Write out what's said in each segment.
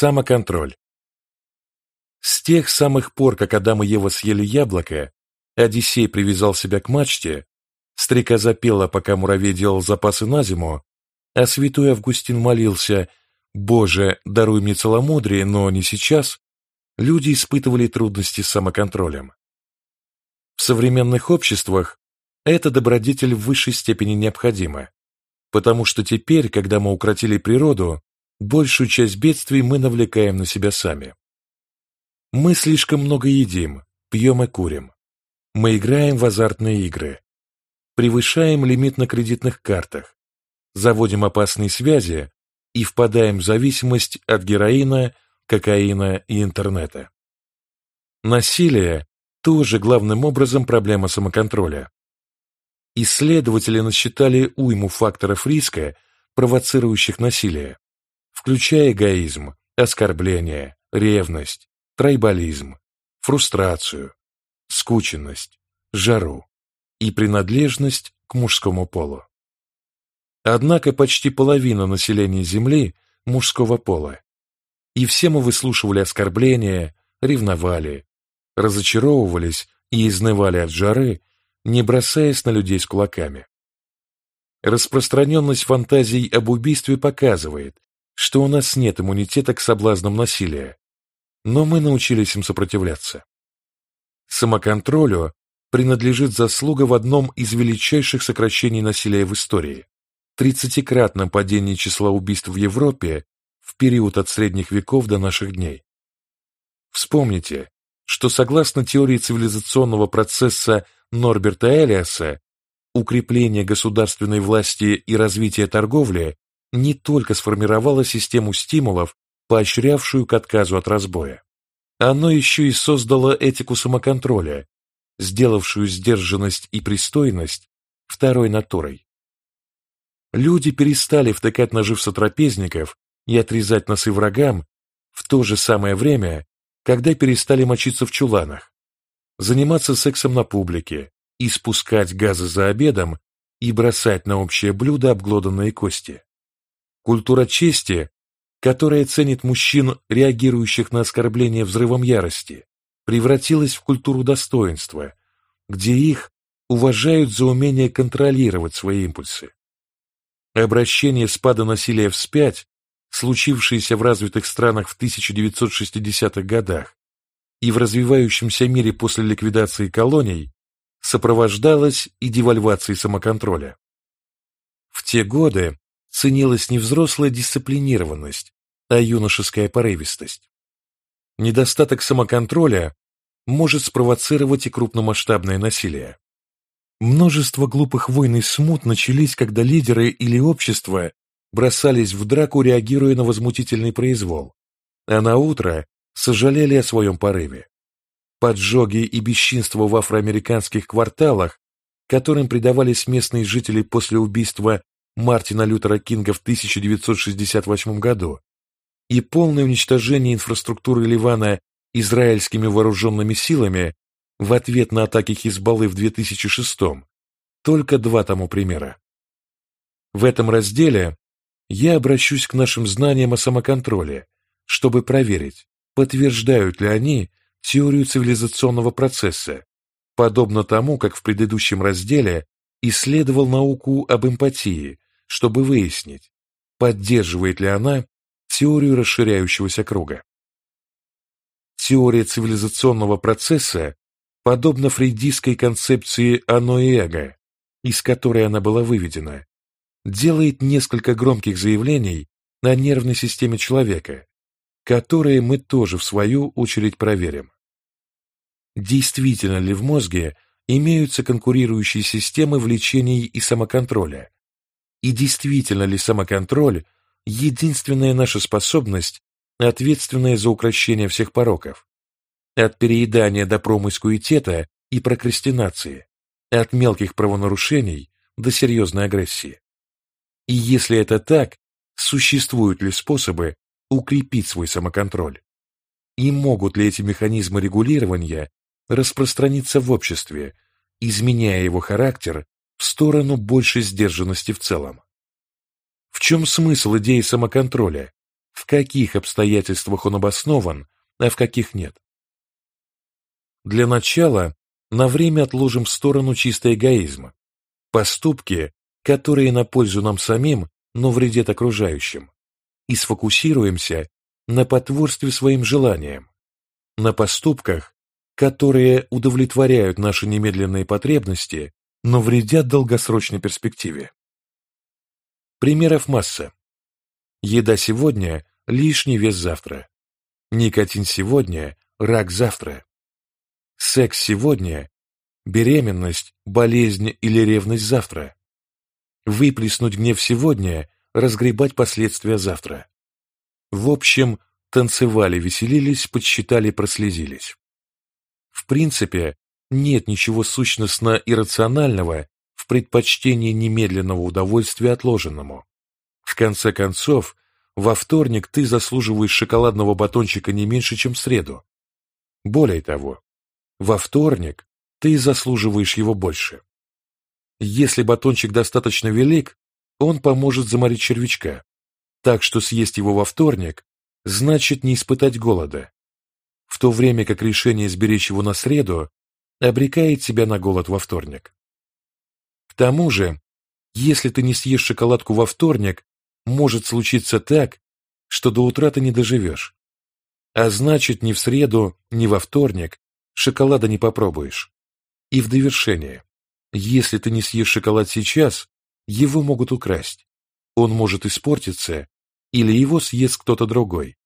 Самоконтроль. С тех самых пор, как Адам и Ева съели яблоко, Одиссей привязал себя к мачте, стрекоза пела, пока муравей делал запасы на зиму, а святой Августин молился «Боже, даруй мне целомудрие, но не сейчас», люди испытывали трудности с самоконтролем. В современных обществах эта добродетель в высшей степени необходима, потому что теперь, когда мы укротили природу, большую часть бедствий мы навлекаем на себя сами. Мы слишком много едим, пьем и курим. Мы играем в азартные игры. Превышаем лимит на кредитных картах. Заводим опасные связи и впадаем в зависимость от героина, кокаина и интернета. Насилие тоже главным образом проблема самоконтроля. Исследователи насчитали уйму факторов риска, провоцирующих насилие, включая эгоизм, оскорбление, ревность, трайбализм, фрустрацию, скученность, жару и принадлежность к мужскому полу. Однако почти половина населения Земли мужского пола, и все мы выслушивали оскорбления, ревновали, разочаровывались и изнывали от жары, не бросаясь на людей с кулаками. Распространенность фантазий об убийстве показывает, что у нас нет иммунитета к соблазнам насилия, но мы научились им сопротивляться. Самоконтролю принадлежит заслуга в одном из величайших сокращений насилия в истории – тридцатикратном падении числа убийств в Европе в период от средних веков до наших дней. Вспомните, что согласно теории цивилизационного процесса Норберта Элиаса, укрепление государственной власти и развитие торговли не только сформировало систему стимулов, поощрявшую к отказу от разбоя. Оно еще и создало этику самоконтроля, сделавшую сдержанность и пристойность второй натурой. Люди перестали втыкать ножи в сотрапезников и отрезать носы врагам в то же самое время, когда перестали мочиться в чуланах, заниматься сексом на публике, испускать газы за обедом и бросать на общее блюдо обглоданные кости. Культура чести, которая ценит мужчин, реагирующих на оскорбление взрывом ярости, превратилась в культуру достоинства, где их уважают за умение контролировать свои импульсы. Обращение спада насилия вспять, случившееся в развитых странах в 1960-х годах и в развивающемся мире после ликвидации колоний, сопровождалось и девальвацией самоконтроля. В те годы ценилась не взрослая дисциплинированность, а юношеская порывистость. Недостаток самоконтроля может спровоцировать и крупномасштабное насилие. Множество глупых войн и смут начались, когда лидеры или общество бросались в драку, реагируя на возмутительный произвол, а на утро сожалели о своем порыве. Поджоги и бесчинства в афроамериканских кварталах, которым предавались местные жители после убийства Мартина Лютера Кинга в 1968 году, и полное уничтожение инфраструктуры Ливана израильскими вооруженными силами в ответ на атаки Хизбаллы в 2006 только два тому примера. В этом разделе я обращусь к нашим знаниям о самоконтроле, чтобы проверить, подтверждают ли они теорию цивилизационного процесса, подобно тому, как в предыдущем разделе исследовал науку об эмпатии, чтобы выяснить, поддерживает ли она теорию расширяющегося круга. Теория цивилизационного процесса подобна фрейдистской концепции «оно и эго», из которой она была выведена, делает несколько громких заявлений на нервной системе человека, которые мы тоже в свою очередь проверим. Действительно ли в мозге имеются конкурирующие системы влечений и самоконтроля? И действительно ли самоконтроль – единственная наша способность, ответственная за укрощение всех пороков? От переедания до промыскуитета и прокрастинации, от мелких правонарушений до серьезной агрессии. И если это так, существуют ли способы укрепить свой самоконтроль? И могут ли эти механизмы регулирования распространиться в обществе, изменяя его характер в сторону большей сдержанности в целом? В чем смысл идеи самоконтроля, в каких обстоятельствах он обоснован, а в каких нет. Для начала на время отложим в сторону чисто эгоизма, поступки, которые на пользу нам самим, но вредят окружающим, и сфокусируемся на потворстве своим желаниям, на поступках, которые удовлетворяют наши немедленные потребности, но вредят долгосрочной перспективе. Примеров масса. Еда сегодня – лишний вес завтра. Никотин сегодня – рак завтра. Секс сегодня – беременность, болезнь или ревность завтра. Выплеснуть гнев сегодня – разгребать последствия завтра. В общем, танцевали, веселились, подсчитали, прослезились. В принципе, нет ничего сущностно иррационального в предпочтении немедленного удовольствия отложенному. В конце концов, во вторник ты заслуживаешь шоколадного батончика не меньше, чем в среду. Более того, во вторник ты заслуживаешь его больше. Если батончик достаточно велик, он поможет заморить червячка, так что съесть его во вторник значит не испытать голода, в то время как решение сберечь его на среду обрекает тебя на голод во вторник. К тому же, если ты не съешь шоколадку во вторник, может случиться так, что до утра ты не доживешь. А значит, ни в среду, ни во вторник шоколада не попробуешь. И в довершение, если ты не съешь шоколад сейчас, его могут украсть. Он может испортиться, или его съест кто-то другой,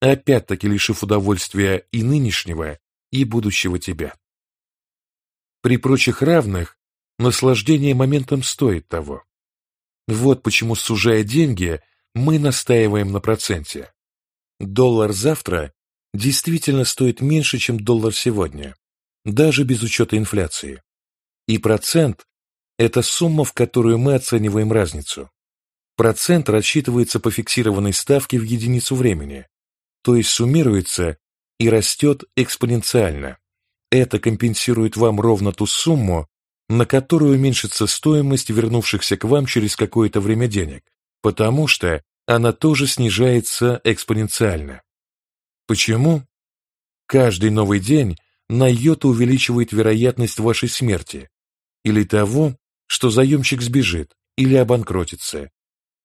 опять-таки лишив удовольствия и нынешнего, и будущего тебя. При прочих равных наслаждение моментом стоит того. Вот почему, сужая деньги, мы настаиваем на проценте. Доллар завтра действительно стоит меньше, чем доллар сегодня, даже без учета инфляции. И процент – это сумма, в которую мы оцениваем разницу. Процент рассчитывается по фиксированной ставке в единицу времени, то есть суммируется и растет экспоненциально. Это компенсирует вам ровно ту сумму, на которую уменьшится стоимость вернувшихся к вам через какое-то время денег, потому что она тоже снижается экспоненциально. Почему? Каждый новый день на йоту увеличивает вероятность вашей смерти или того, что заемщик сбежит или обанкротится,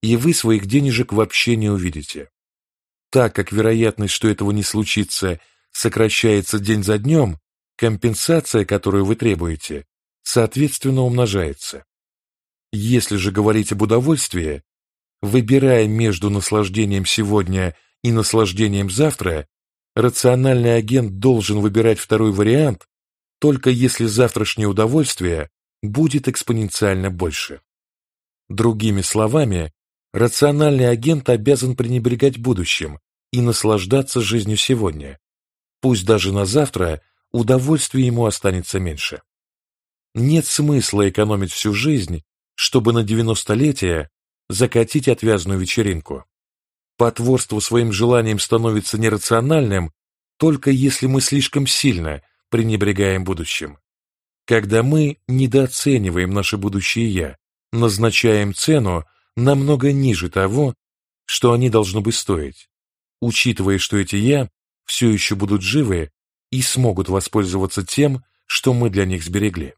и вы своих денежек вообще не увидите. Так как вероятность, что этого не случится, сокращается день за днем, компенсация, которую вы требуете, соответственно умножается. Если же говорить об удовольствии, выбирая между наслаждением сегодня и наслаждением завтра, рациональный агент должен выбирать второй вариант, только если завтрашнее удовольствие будет экспоненциально больше. Другими словами, рациональный агент обязан пренебрегать будущим и наслаждаться жизнью сегодня. Пусть даже на завтра удовольствия ему останется меньше. Нет смысла экономить всю жизнь, чтобы на девяностолетие закатить отвязную вечеринку. Потворство своим желаниям становится нерациональным, только если мы слишком сильно пренебрегаем будущим. Когда мы недооцениваем наше будущее «я», назначаем цену намного ниже того, что они должны бы стоить, учитывая, что эти «я» все еще будут живы и смогут воспользоваться тем, что мы для них сберегли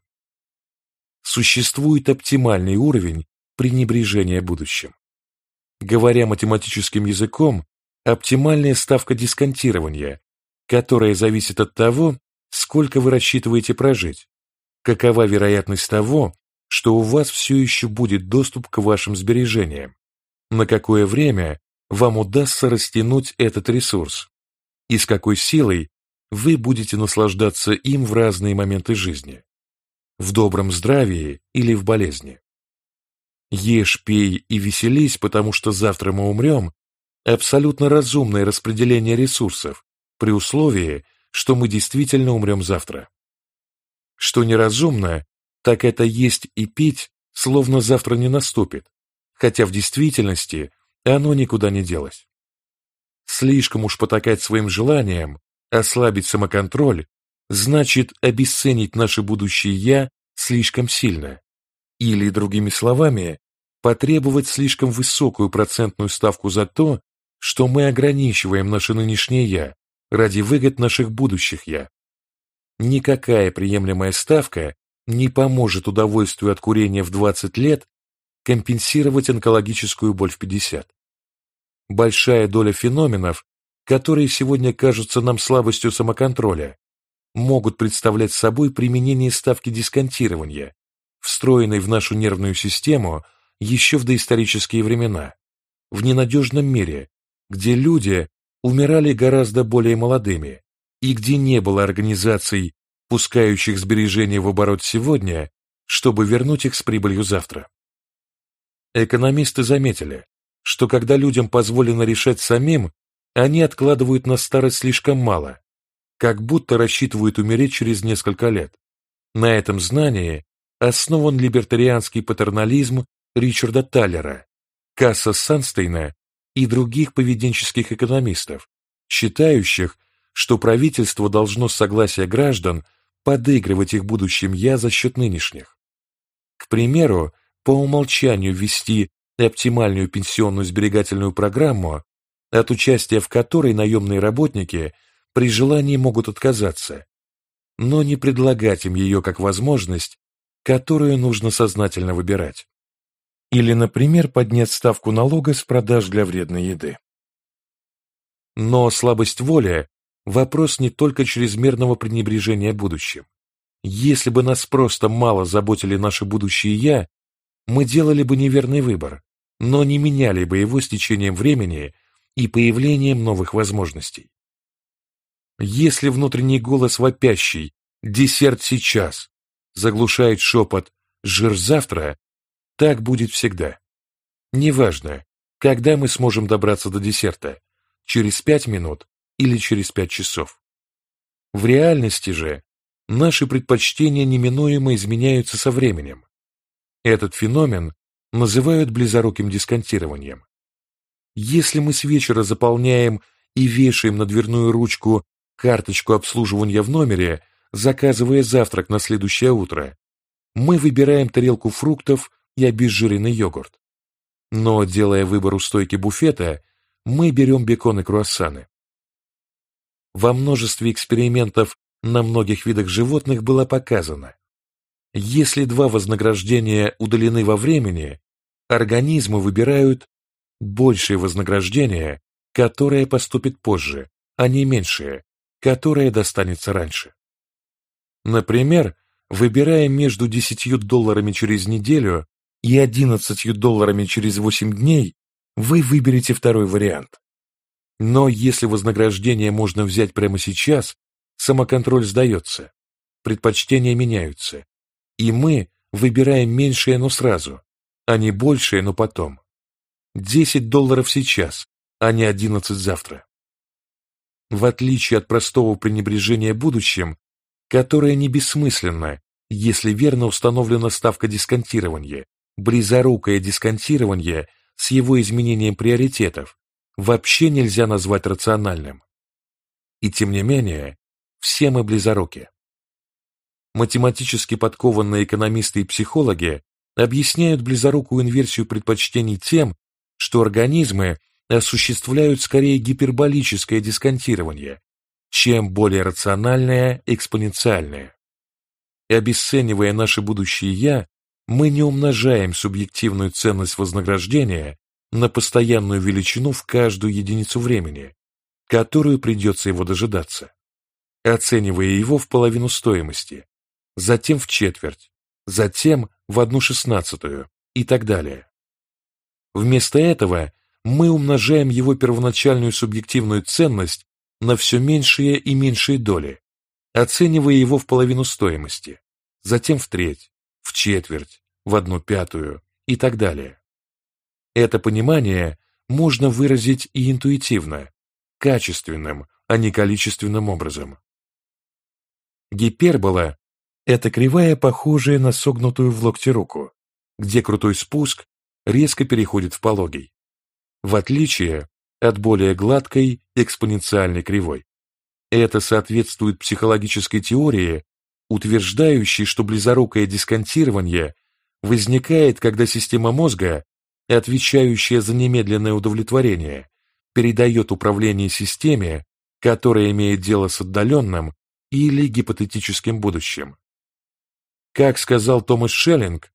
существует оптимальный уровень пренебрежения будущим. Говоря математическим языком, оптимальная ставка дисконтирования, которая зависит от того, сколько вы рассчитываете прожить, какова вероятность того, что у вас все еще будет доступ к вашим сбережениям, на какое время вам удастся растянуть этот ресурс и с какой силой вы будете наслаждаться им в разные моменты жизни в добром здравии или в болезни. Ешь, пей и веселись, потому что завтра мы умрем – абсолютно разумное распределение ресурсов при условии, что мы действительно умрем завтра. Что неразумно, так это есть и пить, словно завтра не наступит, хотя в действительности оно никуда не делось. Слишком уж потакать своим желаниям, ослабить самоконтроль значит обесценить наше будущее «я» слишком сильно, или, другими словами, потребовать слишком высокую процентную ставку за то, что мы ограничиваем наше нынешнее «я» ради выгод наших будущих «я». Никакая приемлемая ставка не поможет удовольствию от курения в 20 лет компенсировать онкологическую боль в 50. Большая доля феноменов, которые сегодня кажутся нам слабостью самоконтроля, могут представлять собой применение ставки дисконтирования, встроенной в нашу нервную систему еще в доисторические времена, в ненадежном мире, где люди умирали гораздо более молодыми и где не было организаций, пускающих сбережения в оборот сегодня, чтобы вернуть их с прибылью завтра. Экономисты заметили, что когда людям позволено решать самим, они откладывают на старость слишком мало, как будто рассчитывают умереть через несколько лет. На этом знании основан либертарианский патернализм Ричарда Таллера, Касса Санстейна и других поведенческих экономистов, считающих, что правительство должно с согласия граждан подыгрывать их будущим «я» за счет нынешних. К примеру, по умолчанию ввести оптимальную пенсионную сберегательную программу, от участия в которой наемные работники при желании могут отказаться, но не предлагать им ее как возможность, которую нужно сознательно выбирать. Или, например, поднять ставку налога с продаж для вредной еды. Но слабость воли – вопрос не только чрезмерного пренебрежения будущим. Если бы нас просто мало заботили наши будущие «я», мы делали бы неверный выбор, но не меняли бы его с течением времени и появлением новых возможностей. Если внутренний голос вопящий «десерт сейчас» заглушает шепот «жир завтра», так будет всегда. Неважно, когда мы сможем добраться до десерта, через пять минут или через пять часов. В реальности же наши предпочтения неминуемо изменяются со временем. Этот феномен называют близоруким дисконтированием. Если мы с вечера заполняем и вешаем на дверную ручку карточку обслуживания в номере, заказывая завтрак на следующее утро, мы выбираем тарелку фруктов и обезжиренный йогурт. Но, делая выбор у стойки буфета, мы берем бекон и круассаны. Во множестве экспериментов на многих видах животных было показано, если два вознаграждения удалены во времени, организмы выбирают большее вознаграждение, которое поступит позже, а не меньшее, которое достанется раньше. Например, выбирая между 10 долларами через неделю и 11 долларами через 8 дней, вы выберете второй вариант. Но если вознаграждение можно взять прямо сейчас, самоконтроль сдается, предпочтения меняются, и мы выбираем меньшее, но сразу, а не большее, но потом. 10 долларов сейчас, а не 11 завтра. В отличие от простого пренебрежения будущим, которое не бессмысленно, если верно установлена ставка дисконтирования, близорукое дисконтирование с его изменением приоритетов вообще нельзя назвать рациональным. И тем не менее, все мы близоруки. Математически подкованные экономисты и психологи объясняют близорукую инверсию предпочтений тем, что организмы осуществляют скорее гиперболическое дисконтирование, чем более рациональное экспоненциальное. И обесценивая наше будущее «я», мы не умножаем субъективную ценность вознаграждения на постоянную величину в каждую единицу времени, которую придется его дожидаться, оценивая его в половину стоимости, затем в четверть, затем в одну шестнадцатую и так далее. Вместо этого мы умножаем его первоначальную субъективную ценность на все меньшие и меньшие доли, оценивая его в половину стоимости, затем в треть, в четверть, в одну пятую и так далее. Это понимание можно выразить и интуитивно, качественным, а не количественным образом. Гипербола – это кривая, похожая на согнутую в локте руку, где крутой спуск резко переходит в пологий, в отличие от более гладкой экспоненциальной кривой. Это соответствует психологической теории, утверждающей, что близорукое дисконтирование возникает, когда система мозга, отвечающая за немедленное удовлетворение, передает управление системе, которая имеет дело с отдаленным или гипотетическим будущим. Как сказал Томас Шеллинг,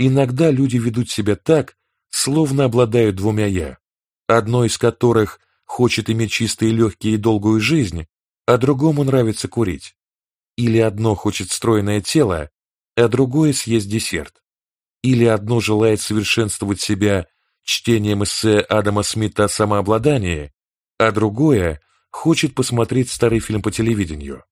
иногда люди ведут себя так, словно обладают двумя «я», одно из которых хочет иметь чистые легкие и долгую жизнь, а другому нравится курить. Или одно хочет стройное тело, а другое съесть десерт. Или одно желает совершенствовать себя чтением эссе Адама Смита о самообладании, а другое хочет посмотреть старый фильм по телевидению.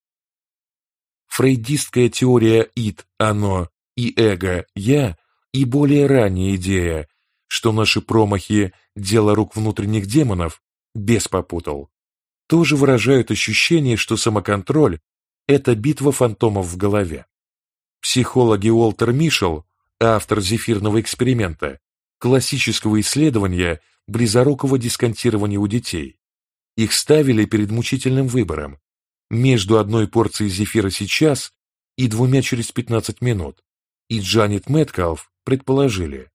Фрейдистская теория «ид», «оно» и «эго», «я» и более ранняя идея, что наши промахи – дело рук внутренних демонов, без попутал, тоже выражают ощущение, что самоконтроль – это битва фантомов в голове. Психологи Уолтер Мишел, автор зефирного эксперимента, классического исследования близорукого дисконтирования у детей, их ставили перед мучительным выбором между одной порцией зефира сейчас и двумя через 15 минут, и Джанет Мэткалф предположили,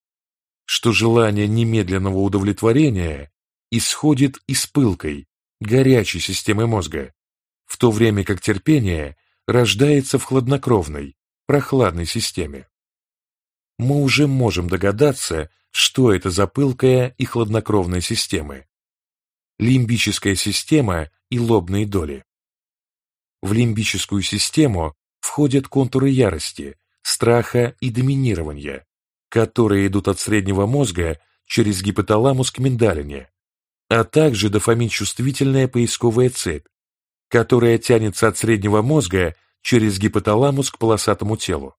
что желание немедленного удовлетворения исходит из пылкой, горячей системы мозга, в то время как терпение рождается в хладнокровной, прохладной системе. Мы уже можем догадаться, что это за пылкая и хладнокровная системы. Лимбическая система и лобные доли. В лимбическую систему входят контуры ярости, страха и доминирования, которые идут от среднего мозга через гипоталамус к миндалине, а также дофамин-чувствительная поисковая цепь, которая тянется от среднего мозга через гипоталамус к полосатому телу.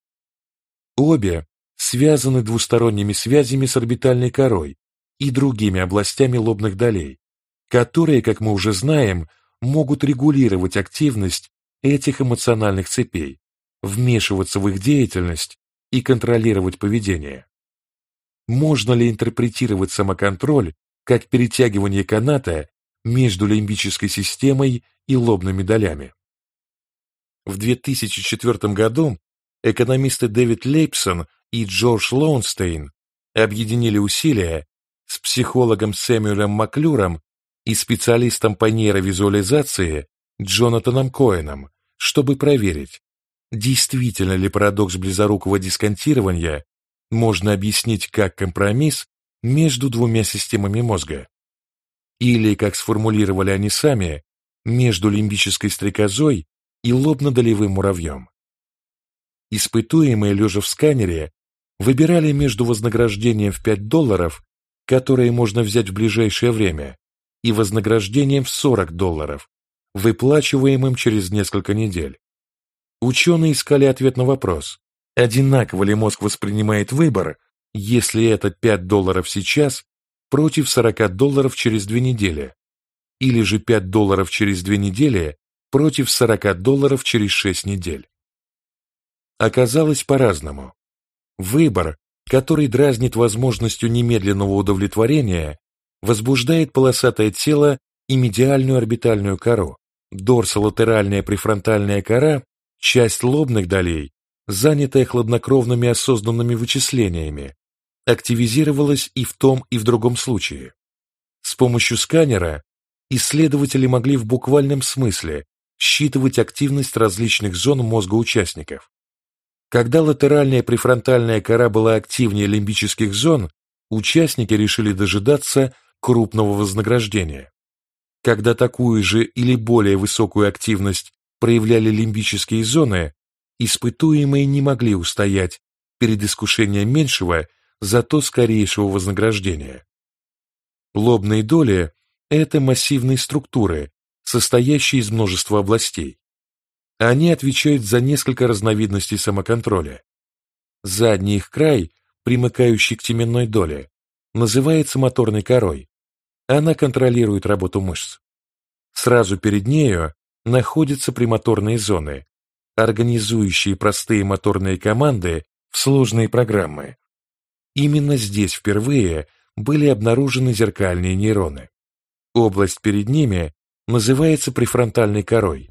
Обе связаны двусторонними связями с орбитальной корой и другими областями лобных долей, которые, как мы уже знаем, могут регулировать активность этих эмоциональных цепей, вмешиваться в их деятельность и контролировать поведение. Можно ли интерпретировать самоконтроль как перетягивание каната между лимбической системой и лобными долями? В 2004 году экономисты Дэвид Лейпсон и Джордж Лоунстейн объединили усилия с психологом Сэмюэлем Маклюром и специалистом по нейровизуализации Джонатаном Коэном, чтобы проверить, действительно ли парадокс близорукого дисконтирования можно объяснить как компромисс между двумя системами мозга. Или, как сформулировали они сами, между лимбической стрекозой и лобно-долевым муравьем. Испытуемые, лежа в сканере, выбирали между вознаграждением в 5 долларов, которое можно взять в ближайшее время, и вознаграждением в 40 долларов, выплачиваемым через несколько недель. Ученые искали ответ на вопрос, одинаково ли мозг воспринимает выбор, если это 5 долларов сейчас против 40 долларов через две недели, или же 5 долларов через две недели против 40 долларов через 6 недель. Оказалось по-разному. Выбор, который дразнит возможностью немедленного удовлетворения, возбуждает полосатое тело и медиальную орбитальную кору. Дорсолатеральная префронтальная кора Часть лобных долей, занятая хладнокровными осознанными вычислениями, активизировалась и в том, и в другом случае. С помощью сканера исследователи могли в буквальном смысле считывать активность различных зон мозга участников. Когда латеральная префронтальная кора была активнее лимбических зон, участники решили дожидаться крупного вознаграждения. Когда такую же или более высокую активность проявляли лимбические зоны, испытуемые не могли устоять перед искушением меньшего, зато скорейшего вознаграждения. Лобные доли – это массивные структуры, состоящие из множества областей. Они отвечают за несколько разновидностей самоконтроля. Задний их край, примыкающий к теменной доле, называется моторной корой. Она контролирует работу мышц. Сразу перед нею находятся премоторные зоны, организующие простые моторные команды в сложные программы. Именно здесь впервые были обнаружены зеркальные нейроны. Область перед ними называется префронтальной корой.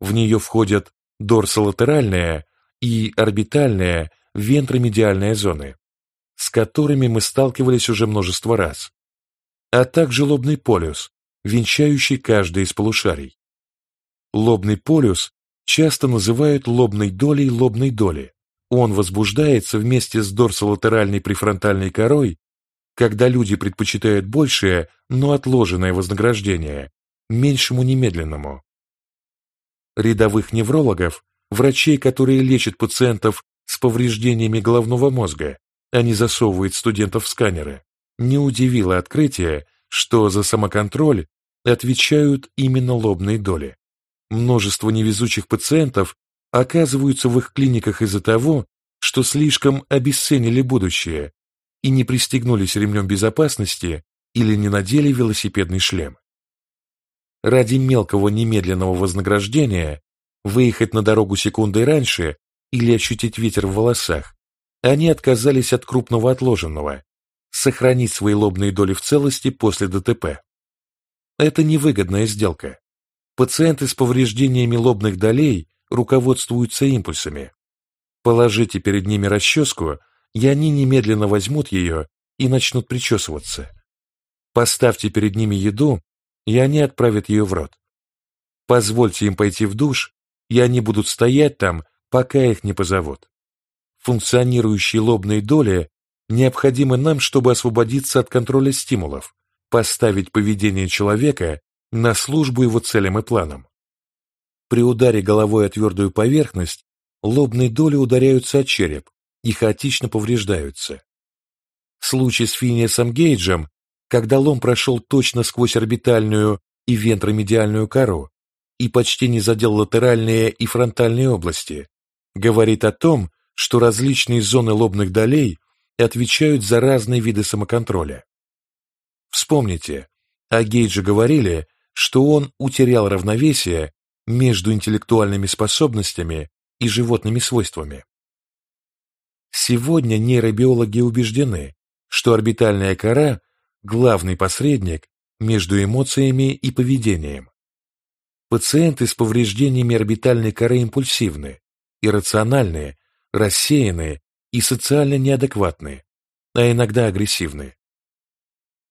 В нее входят дорсолатеральная и орбитальная вентромедиальная зоны, с которыми мы сталкивались уже множество раз. а также лобный полюс, венчающий каждое из полушарий. Лобный полюс часто называют лобной долей лобной доли. Он возбуждается вместе с дорсолатеральной префронтальной корой, когда люди предпочитают большее, но отложенное вознаграждение, меньшему немедленному. Рядовых неврологов, врачей, которые лечат пациентов с повреждениями головного мозга, а не засовывают студентов в сканеры, не удивило открытие, что за самоконтроль отвечают именно лобные доли. Множество невезучих пациентов оказываются в их клиниках из-за того, что слишком обесценили будущее и не пристегнулись ремнем безопасности или не надели велосипедный шлем. Ради мелкого немедленного вознаграждения выехать на дорогу секундой раньше или ощутить ветер в волосах, они отказались от крупного отложенного, сохранить свои лобные доли в целости после ДТП. Это невыгодная сделка. Пациенты с повреждениями лобных долей руководствуются импульсами. Положите перед ними расческу, и они немедленно возьмут ее и начнут причесываться. Поставьте перед ними еду, и они отправят ее в рот. Позвольте им пойти в душ, и они будут стоять там, пока их не позовут. Функционирующие лобные доли необходимы нам, чтобы освободиться от контроля стимулов, поставить поведение человека на службу его целям и планам. При ударе головой о твердую поверхность лобные доли ударяются о череп и хаотично повреждаются. Случай с Финиасом Гейджем, когда лом прошел точно сквозь орбитальную и вентромедиальную кору и почти не задел латеральные и фронтальные области, говорит о том, что различные зоны лобных долей отвечают за разные виды самоконтроля. Вспомните, о Гейдже говорили, что он утерял равновесие между интеллектуальными способностями и животными свойствами. Сегодня нейробиологи убеждены, что орбитальная кора – главный посредник между эмоциями и поведением. Пациенты с повреждениями орбитальной коры импульсивны, иррациональные, рассеянные и социально неадекватны, а иногда агрессивны.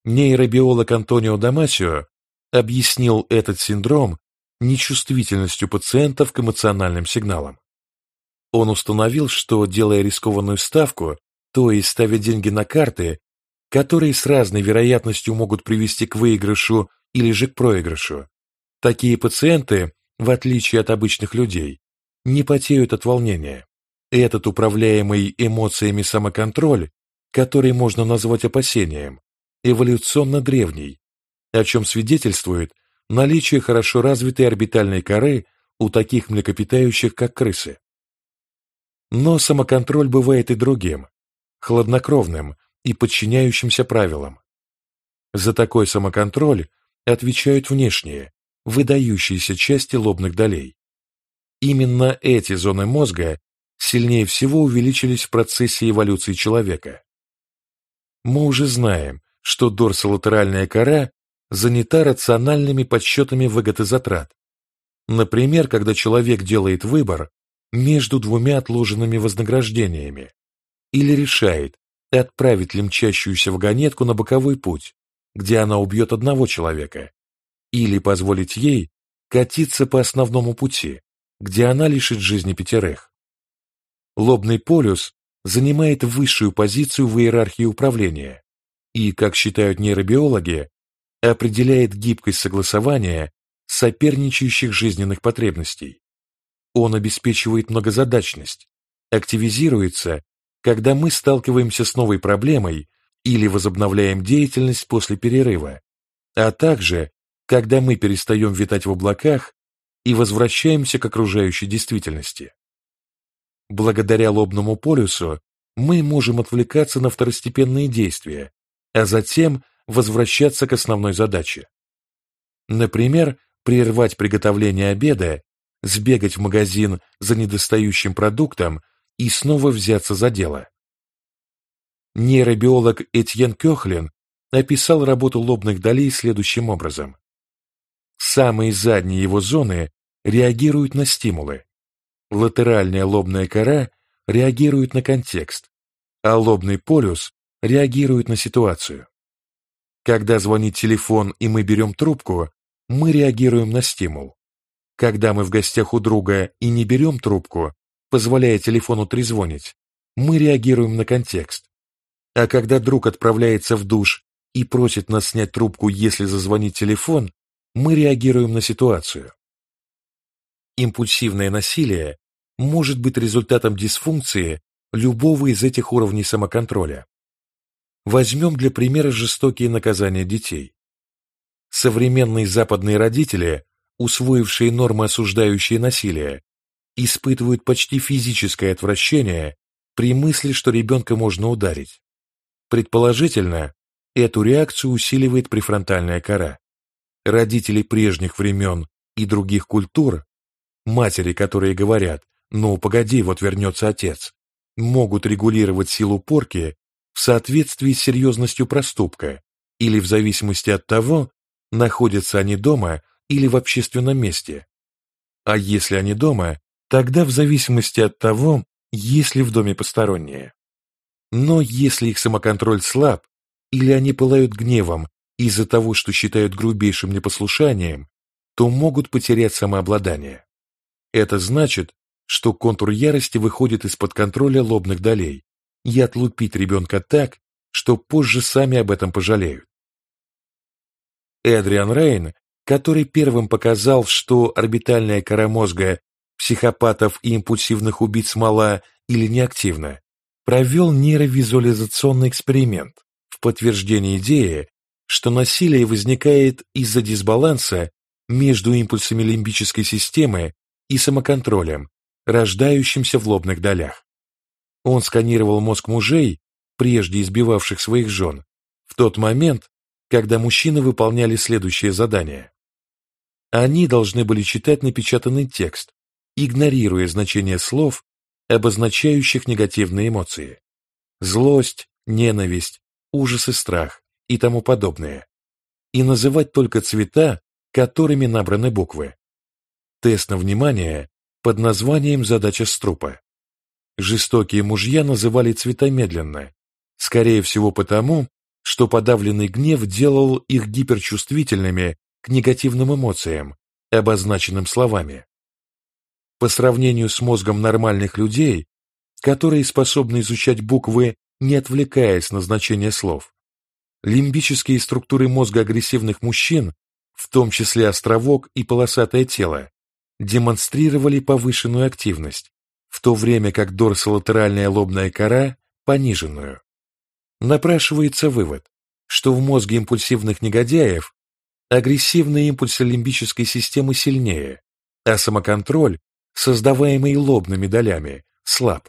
Нейробиолог Антонио Дамасио объяснил этот синдром нечувствительностью пациентов к эмоциональным сигналам. Он установил, что, делая рискованную ставку, то есть ставя деньги на карты, которые с разной вероятностью могут привести к выигрышу или же к проигрышу, такие пациенты, в отличие от обычных людей, не потеют от волнения. Этот управляемый эмоциями самоконтроль, который можно назвать опасением, эволюционно древний, о чем свидетельствует наличие хорошо развитой орбитальной коры у таких млекопитающих, как крысы. Но самоконтроль бывает и другим, хладнокровным и подчиняющимся правилам. За такой самоконтроль отвечают внешние, выдающиеся части лобных долей. Именно эти зоны мозга сильнее всего увеличились в процессе эволюции человека. Мы уже знаем, что дорсолатеральная кора занята рациональными подсчетами выгод и затрат. Например, когда человек делает выбор между двумя отложенными вознаграждениями или решает, отправить ли мчащуюся вагонетку на боковой путь, где она убьет одного человека, или позволить ей катиться по основному пути, где она лишит жизни пятерых. Лобный полюс занимает высшую позицию в иерархии управления, и, как считают нейробиологи, определяет гибкость согласования соперничающих жизненных потребностей. Он обеспечивает многозадачность, активизируется, когда мы сталкиваемся с новой проблемой или возобновляем деятельность после перерыва, а также, когда мы перестаем витать в облаках и возвращаемся к окружающей действительности. Благодаря лобному полюсу мы можем отвлекаться на второстепенные действия, а затем возвращаться к основной задаче. Например, прервать приготовление обеда, сбегать в магазин за недостающим продуктом и снова взяться за дело. Нейробиолог Этьен Кёхлин описал работу лобных долей следующим образом. Самые задние его зоны реагируют на стимулы. Латеральная лобная кора реагирует на контекст, а лобный полюс реагирует на ситуацию. Когда звонит телефон и мы берем трубку, мы реагируем на стимул. Когда мы в гостях у друга и не берем трубку, позволяя телефону трезвонить, мы реагируем на контекст. А когда друг отправляется в душ и просит нас снять трубку, если зазвонит телефон, мы реагируем на ситуацию. Импульсивное насилие может быть результатом дисфункции любого из этих уровней самоконтроля. Возьмем для примера жестокие наказания детей. Современные западные родители, усвоившие нормы, осуждающие насилие, испытывают почти физическое отвращение при мысли, что ребенка можно ударить. Предположительно, эту реакцию усиливает префронтальная кора. Родители прежних времен и других культур, матери, которые говорят «ну, погоди, вот вернется отец», могут регулировать силу порки в соответствии с серьезностью проступка или в зависимости от того, находятся они дома или в общественном месте. А если они дома, тогда в зависимости от того, есть ли в доме посторонние. Но если их самоконтроль слаб, или они пылают гневом из-за того, что считают грубейшим непослушанием, то могут потерять самообладание. Это значит, что контур ярости выходит из-под контроля лобных долей и отлупить ребенка так, что позже сами об этом пожалеют. Эдриан Рейн, который первым показал, что орбитальная кора мозга психопатов и импульсивных убийц мала или неактивна, провел нейровизуализационный эксперимент в подтверждение идеи, что насилие возникает из-за дисбаланса между импульсами лимбической системы и самоконтролем, рождающимся в лобных долях. Он сканировал мозг мужей, прежде избивавших своих жен, в тот момент, когда мужчины выполняли следующее задание. Они должны были читать напечатанный текст, игнорируя значение слов, обозначающих негативные эмоции. Злость, ненависть, ужас и страх и тому подобное. И называть только цвета, которыми набраны буквы. Тест на внимание под названием «Задача струпа». Жестокие мужья называли цвета скорее всего потому, что подавленный гнев делал их гиперчувствительными к негативным эмоциям, обозначенным словами. По сравнению с мозгом нормальных людей, которые способны изучать буквы, не отвлекаясь на значение слов, лимбические структуры мозга агрессивных мужчин, в том числе островок и полосатое тело, демонстрировали повышенную активность, в то время как дорсолатеральная лобная кора – пониженную. Напрашивается вывод, что в мозге импульсивных негодяев агрессивные импульсы лимбической системы сильнее, а самоконтроль, создаваемый лобными долями, слаб.